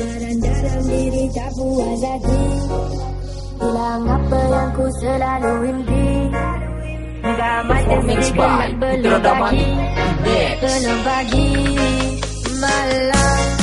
Barang dalam diri tak puas hati Hilang apa yang ku selalu impi Enggak macam ini kena belum pagi Belum pagi Malam